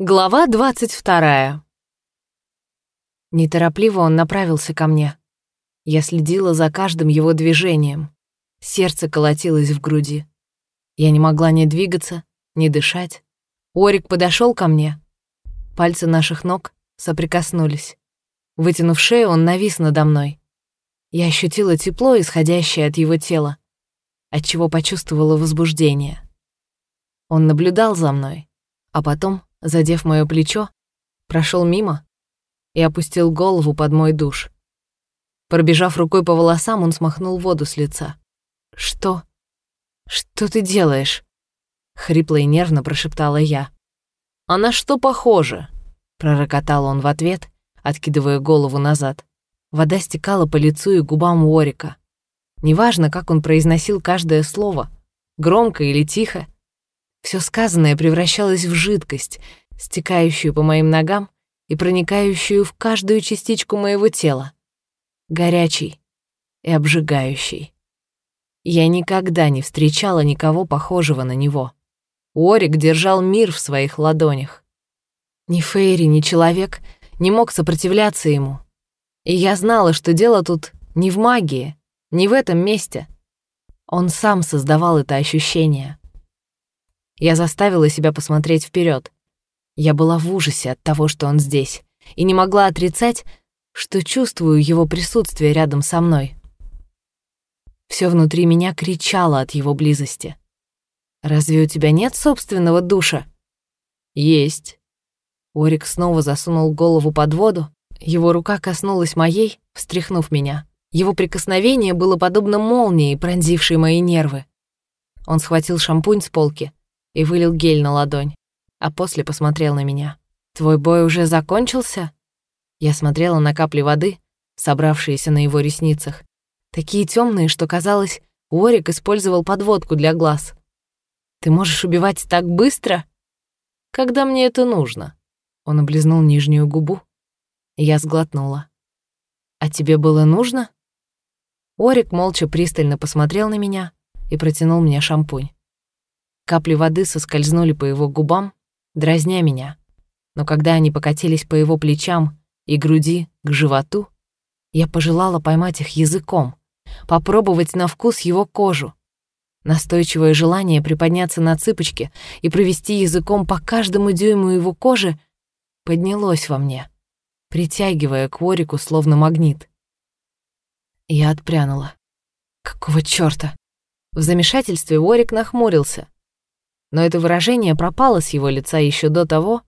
Глава двадцать вторая. Неторопливо он направился ко мне. Я следила за каждым его движением. Сердце колотилось в груди. Я не могла ни двигаться, ни дышать. Орик подошел ко мне. Пальцы наших ног соприкоснулись. Вытянув шею, он навис надо мной. Я ощутила тепло, исходящее от его тела, отчего почувствовала возбуждение. Он наблюдал за мной, а потом задев моё плечо, прошёл мимо и опустил голову под мой душ. Пробежав рукой по волосам, он смахнул воду с лица. «Что? Что ты делаешь?» — хрипло и нервно прошептала я. «А на что похоже?» — пророкотал он в ответ, откидывая голову назад. Вода стекала по лицу и губам Уорика. Неважно, как он произносил каждое слово, громко или тихо, все сказанное превращалось в жидкость, стекающую по моим ногам и проникающую в каждую частичку моего тела. Горячий и обжигающий. Я никогда не встречала никого похожего на него. Орик держал мир в своих ладонях. Ни Фейри, ни человек не мог сопротивляться ему. И я знала, что дело тут не в магии, не в этом месте. Он сам создавал это ощущение. Я заставила себя посмотреть вперед. Я была в ужасе от того, что он здесь, и не могла отрицать, что чувствую его присутствие рядом со мной. Все внутри меня кричало от его близости. «Разве у тебя нет собственного душа?» «Есть». Орик снова засунул голову под воду, его рука коснулась моей, встряхнув меня. Его прикосновение было подобно молнии, пронзившей мои нервы. Он схватил шампунь с полки и вылил гель на ладонь, а после посмотрел на меня. «Твой бой уже закончился?» Я смотрела на капли воды, собравшиеся на его ресницах, такие темные, что казалось, Уорик использовал подводку для глаз. «Ты можешь убивать так быстро?» «Когда мне это нужно?» Он облизнул нижнюю губу. Я сглотнула. «А тебе было нужно?» Орик молча пристально посмотрел на меня и протянул мне шампунь. Капли воды соскользнули по его губам, дразня меня. Но когда они покатились по его плечам и груди к животу, я пожелала поймать их языком, попробовать на вкус его кожу. Настойчивое желание приподняться на цыпочки и провести языком по каждому дюйму его кожи поднялось во мне, притягивая к Орику словно магнит. Я отпрянула. Какого чёрта? В замешательстве Орик нахмурился, но это выражение пропало с его лица еще до того,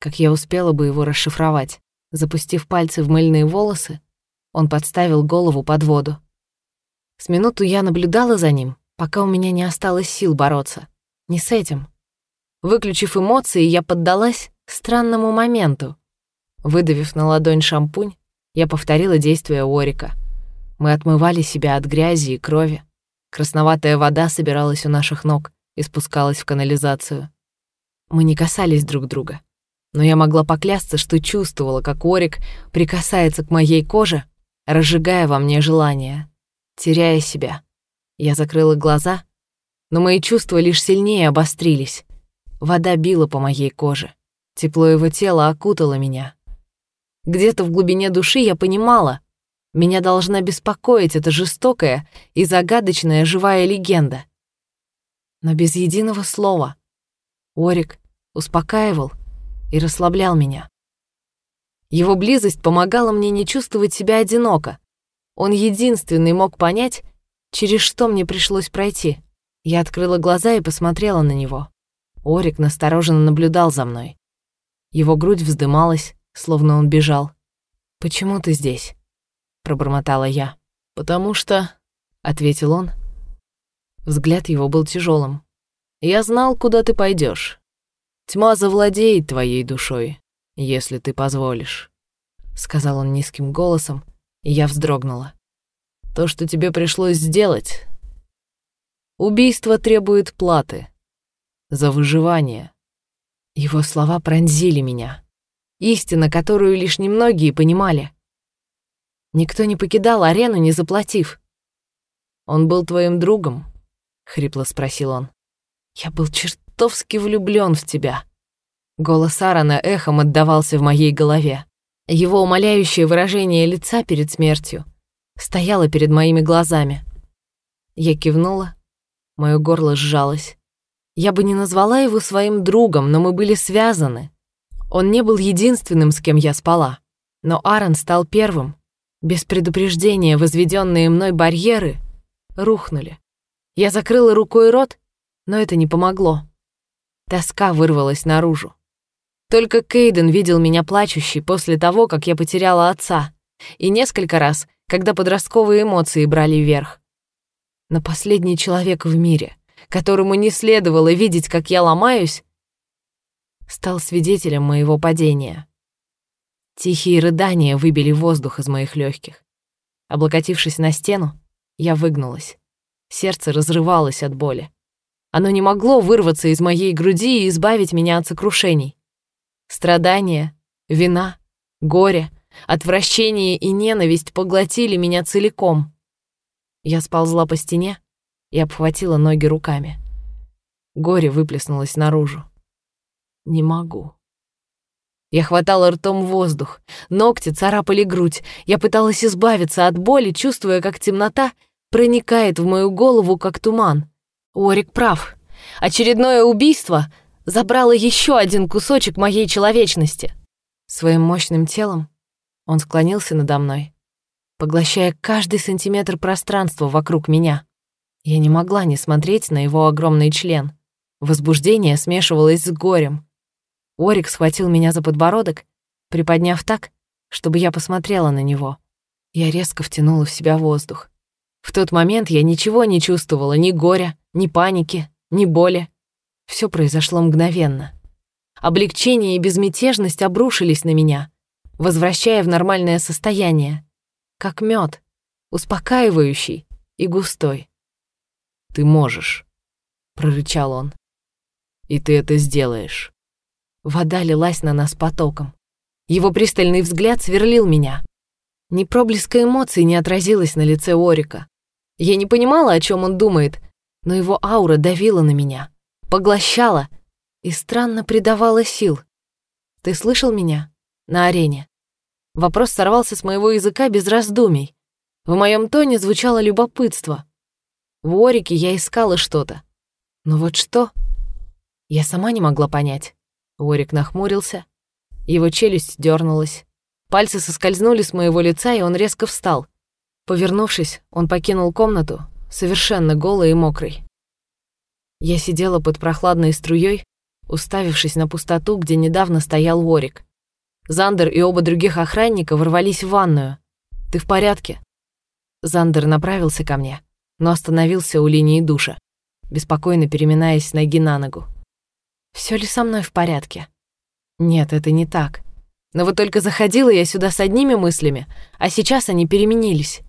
как я успела бы его расшифровать. Запустив пальцы в мыльные волосы, он подставил голову под воду. С минуту я наблюдала за ним, пока у меня не осталось сил бороться. Не с этим. Выключив эмоции, я поддалась странному моменту. Выдавив на ладонь шампунь, я повторила действия Орика. Мы отмывали себя от грязи и крови. Красноватая вода собиралась у наших ног и спускалась в канализацию. Мы не касались друг друга, но я могла поклясться, что чувствовала, как Орик прикасается к моей коже, разжигая во мне желание, теряя себя. Я закрыла глаза, но мои чувства лишь сильнее обострились. Вода била по моей коже. Тепло его тела окутало меня. Где-то в глубине души я понимала, меня должна беспокоить эта жестокая и загадочная живая легенда — но без единого слова. Орик успокаивал и расслаблял меня. Его близость помогала мне не чувствовать себя одиноко. Он единственный мог понять, через что мне пришлось пройти. Я открыла глаза и посмотрела на него. Орик настороженно наблюдал за мной. Его грудь вздымалась, словно он бежал. «Почему ты здесь?» — пробормотала я. «Потому что...» — ответил он, Взгляд его был тяжелым. «Я знал, куда ты пойдешь. Тьма завладеет твоей душой, если ты позволишь», — сказал он низким голосом, и я вздрогнула. «То, что тебе пришлось сделать, убийство требует платы за выживание». Его слова пронзили меня. Истина, которую лишь немногие понимали. Никто не покидал арену, не заплатив. Он был твоим другом, — хрипло спросил он. «Я был чертовски влюблён в тебя». Голос Аарона эхом отдавался в моей голове. Его умоляющее выражение лица перед смертью стояло перед моими глазами. Я кивнула, мое горло сжалось. Я бы не назвала его своим другом, но мы были связаны. Он не был единственным, с кем я спала. Но Аарон стал первым. Без предупреждения возведенные мной барьеры рухнули. Я закрыла рукой рот, но это не помогло. Тоска вырвалась наружу. Только Кейден видел меня плачущей после того, как я потеряла отца, и несколько раз, когда подростковые эмоции брали верх. Но последний человек в мире, которому не следовало видеть, как я ломаюсь, стал свидетелем моего падения. Тихие рыдания выбили воздух из моих легких. Облокотившись на стену, я выгнулась. Сердце разрывалось от боли. Оно не могло вырваться из моей груди и избавить меня от сокрушений. Страдания, вина, горе, отвращение и ненависть поглотили меня целиком. Я сползла по стене и обхватила ноги руками. Горе выплеснулось наружу. Не могу. Я хватала ртом воздух, ногти царапали грудь. Я пыталась избавиться от боли, чувствуя, как темнота проникает в мою голову, как туман. Орик прав. Очередное убийство — забрала еще один кусочек моей человечности. Своим мощным телом он склонился надо мной, поглощая каждый сантиметр пространства вокруг меня. Я не могла не смотреть на его огромный член. Возбуждение смешивалось с горем. Орик схватил меня за подбородок, приподняв так, чтобы я посмотрела на него. Я резко втянула в себя воздух. В тот момент я ничего не чувствовала, ни горя, ни паники, ни боли. Все произошло мгновенно. Облегчение и безмятежность обрушились на меня, возвращая в нормальное состояние, как мед, успокаивающий и густой. «Ты можешь», — прорычал он. «И ты это сделаешь». Вода лилась на нас потоком. Его пристальный взгляд сверлил меня. Ни проблеска эмоций не отразилось на лице Орика. Я не понимала, о чем он думает, но его аура давила на меня поглощала и странно придавала сил. Ты слышал меня? На арене. Вопрос сорвался с моего языка без раздумий. В моем тоне звучало любопытство. В Орике я искала что-то. Но вот что? Я сама не могла понять. Орик нахмурился. Его челюсть дернулась. Пальцы соскользнули с моего лица, и он резко встал. Повернувшись, он покинул комнату, совершенно голый и мокрый. Я сидела под прохладной струей, уставившись на пустоту, где недавно стоял Ворик. Зандер и оба других охранника ворвались в ванную. «Ты в порядке?» Зандер направился ко мне, но остановился у линии душа, беспокойно переминаясь ноги на ногу. Все ли со мной в порядке? Нет, это не так. Но вот только заходила я сюда с одними мыслями, а сейчас они переменились.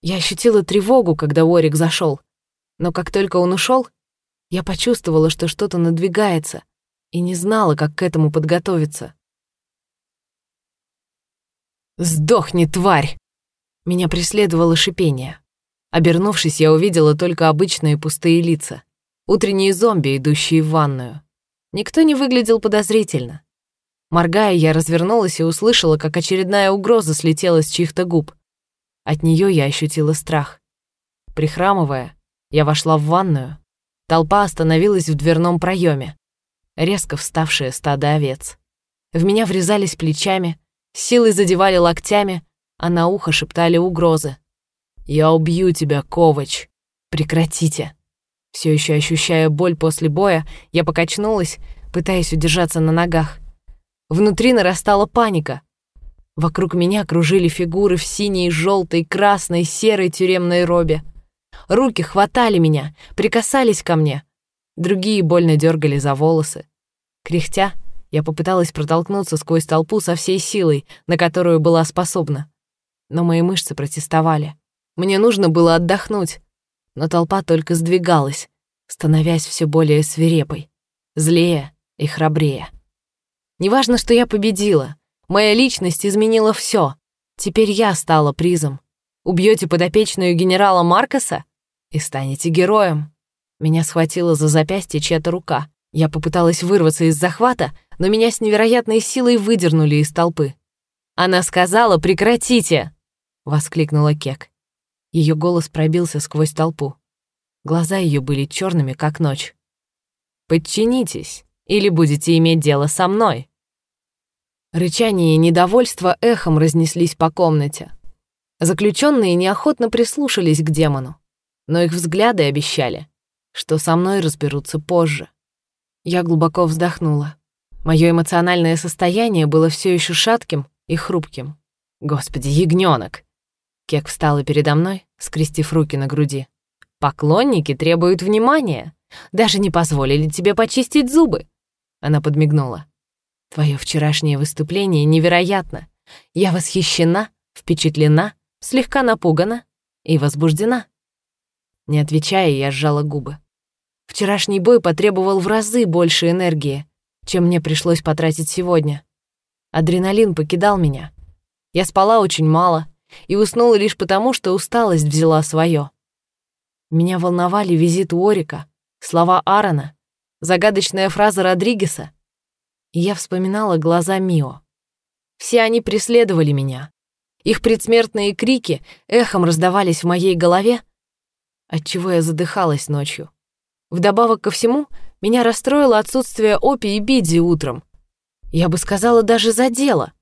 Я ощутила тревогу, когда Орик зашел, но как только он ушел, я почувствовала, что что-то надвигается, и не знала, как к этому подготовиться. «Сдохни, тварь!» Меня преследовало шипение. Обернувшись, я увидела только обычные пустые лица. Утренние зомби, идущие в ванную. Никто не выглядел подозрительно. Моргая, я развернулась и услышала, как очередная угроза слетела с чьих-то губ. От нее я ощутила страх. Прихрамывая, я вошла в ванную Толпа остановилась в дверном проеме. Резко вставшие стадо овец. В меня врезались плечами, силой задевали локтями, а на ухо шептали угрозы. «Я убью тебя, Ковач! Прекратите!» Все еще ощущая боль после боя, я покачнулась, пытаясь удержаться на ногах. Внутри нарастала паника. Вокруг меня кружили фигуры в синей, желтой, красной, серой тюремной робе. Руки хватали меня, прикасались ко мне. Другие больно дергали за волосы. Кряхтя, я попыталась протолкнуться сквозь толпу со всей силой, на которую была способна. Но мои мышцы протестовали. Мне нужно было отдохнуть. Но толпа только сдвигалась, становясь все более свирепой, злее и храбрее. Неважно, что я победила. Моя личность изменила все. Теперь я стала призом. Убьете подопечную генерала Маркоса? и станете героем». Меня схватила за запястье чья-то рука. Я попыталась вырваться из захвата, но меня с невероятной силой выдернули из толпы. Она сказала «Прекратите!» — воскликнула Кек. Ее голос пробился сквозь толпу. Глаза ее были черными, как ночь. «Подчинитесь, или будете иметь дело со мной!» Рычание и недовольство эхом разнеслись по комнате. Заключенные неохотно прислушались к демону, но их взгляды обещали, что со мной разберутся позже. Я глубоко вздохнула. Мое эмоциональное состояние было все еще шатким и хрупким. Господи, ягненок! Кек встала передо мной, скрестив руки на груди. «Поклонники требуют внимания. Даже не позволили тебе почистить зубы». Она подмигнула. «Твое вчерашнее выступление невероятно. Я восхищена, впечатлена, слегка напугана и возбуждена». Не отвечая, я сжала губы. Вчерашний бой потребовал в разы больше энергии, чем мне пришлось потратить сегодня. Адреналин покидал меня. Я спала очень мало — и уснула лишь потому, что усталость взяла свое. Меня волновали визит Уорика, слова Аарона, загадочная фраза Родригеса. Я вспоминала глаза Мио. Все они преследовали меня. Их предсмертные крики эхом раздавались в моей голове, отчего я задыхалась ночью. Вдобавок ко всему, меня расстроило отсутствие Опи и Бидзи утром. Я бы сказала, даже за дело.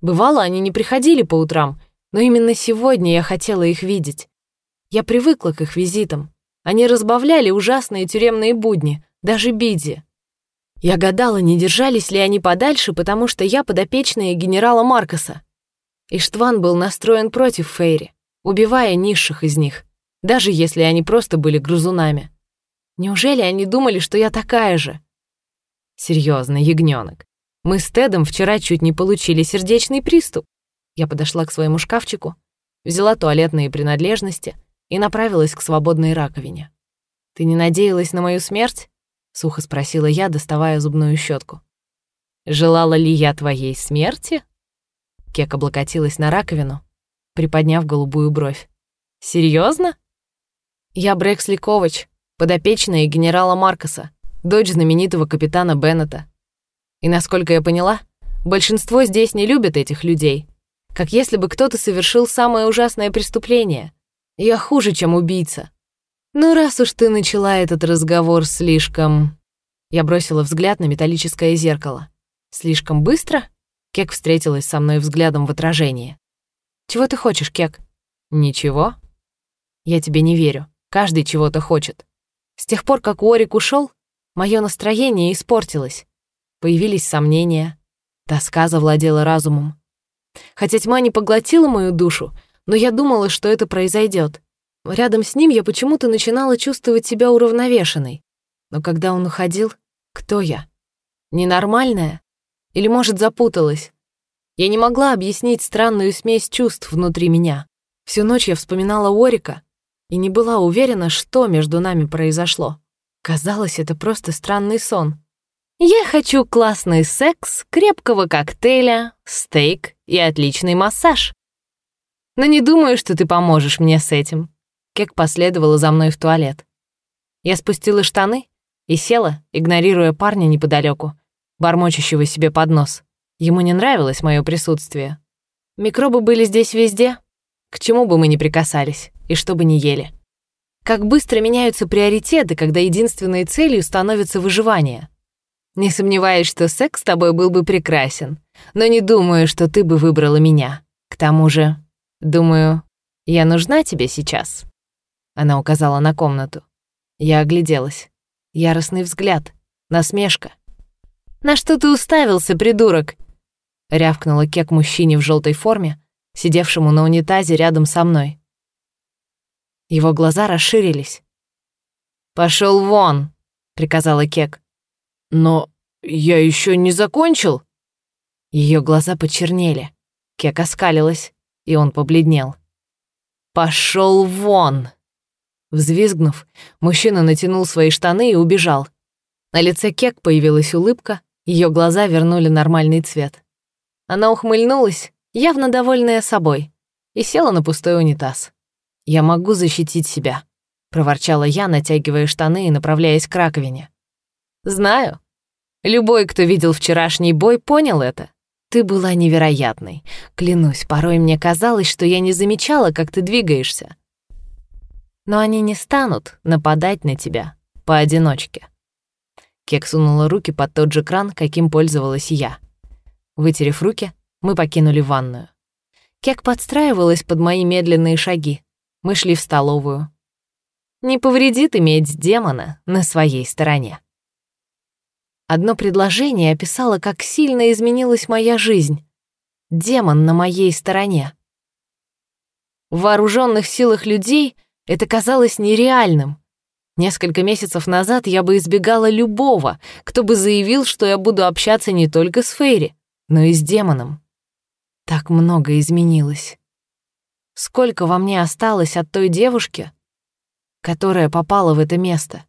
Бывало, они не приходили по утрам, но именно сегодня я хотела их видеть. Я привыкла к их визитам. Они разбавляли ужасные тюремные будни, даже Биди. Я гадала, не держались ли они подальше, потому что я подопечная генерала Маркоса. Иштван был настроен против Фейри, убивая низших из них, даже если они просто были грузунами. Неужели они думали, что я такая же? Серьезно, ягненок. Мы с Тедом вчера чуть не получили сердечный приступ. Я подошла к своему шкафчику, взяла туалетные принадлежности и направилась к свободной раковине. «Ты не надеялась на мою смерть?» — сухо спросила я, доставая зубную щетку. «Желала ли я твоей смерти?» Кек облокотилась на раковину, приподняв голубую бровь. «Серьезно?» «Я Брэксли Ковач, подопечная генерала Маркоса, дочь знаменитого капитана Беннета. И, насколько я поняла, большинство здесь не любят этих людей, как если бы кто-то совершил самое ужасное преступление. Я хуже, чем убийца. Ну, раз уж ты начала этот разговор слишком... Я бросила взгляд на металлическое зеркало. Слишком быстро? Кек встретилась со мной взглядом в отражении. Чего ты хочешь, Кек? Ничего. Я тебе не верю. Каждый чего-то хочет. С тех пор, как Уорик ушел, мое настроение испортилось. Появились сомнения. Тоска завладела разумом. Хотя тьма не поглотила мою душу, но я думала, что это произойдет. Рядом с ним я почему-то начинала чувствовать себя уравновешенной. Но когда он уходил, кто я? Ненормальная? Или, может, запуталась? Я не могла объяснить странную смесь чувств внутри меня. Всю ночь я вспоминала Орика и не была уверена, что между нами произошло. Казалось, это просто странный сон. Я хочу классный секс, крепкого коктейля, стейк и отличный массаж. Но не думаю, что ты поможешь мне с этим. Кек последовала за мной в туалет. Я спустила штаны и села, игнорируя парня неподалеку, бормочущего себе под нос. Ему не нравилось мое присутствие. Микробы были здесь везде, к чему бы мы ни прикасались и что бы ни ели. Как быстро меняются приоритеты, когда единственной целью становится выживание — не сомневаюсь, что секс с тобой был бы прекрасен, но не думаю, что ты бы выбрала меня. К тому же, думаю, я нужна тебе сейчас». Она указала на комнату. Я огляделась. Яростный взгляд, насмешка. «На что ты уставился, придурок?» Рявкнула Кек мужчине в желтой форме, сидевшему на унитазе рядом со мной. Его глаза расширились. Пошел вон!» — приказала Кек. «Но я еще не закончил». Ее глаза почернели. Кек оскалилась, и он побледнел. Пошел вон!» Взвизгнув, мужчина натянул свои штаны и убежал. На лице Кек появилась улыбка, ее глаза вернули нормальный цвет. Она ухмыльнулась, явно довольная собой, и села на пустой унитаз. «Я могу защитить себя», — проворчала я, натягивая штаны и направляясь к раковине. «Знаю». Любой, кто видел вчерашний бой, понял это. Ты была невероятной. Клянусь, порой мне казалось, что я не замечала, как ты двигаешься. Но они не станут нападать на тебя поодиночке. Кек сунула руки под тот же кран, каким пользовалась я. Вытерев руки, мы покинули ванную. Кек подстраивалась под мои медленные шаги. Мы шли в столовую. Не повредит иметь демона на своей стороне. Одно предложение описало, как сильно изменилась моя жизнь. Демон на моей стороне. В вооруженных силах людей это казалось нереальным. Несколько месяцев назад я бы избегала любого, кто бы заявил, что я буду общаться не только с Фейри, но и с демоном. Так много изменилось. Сколько во мне осталось от той девушки, которая попала в это место?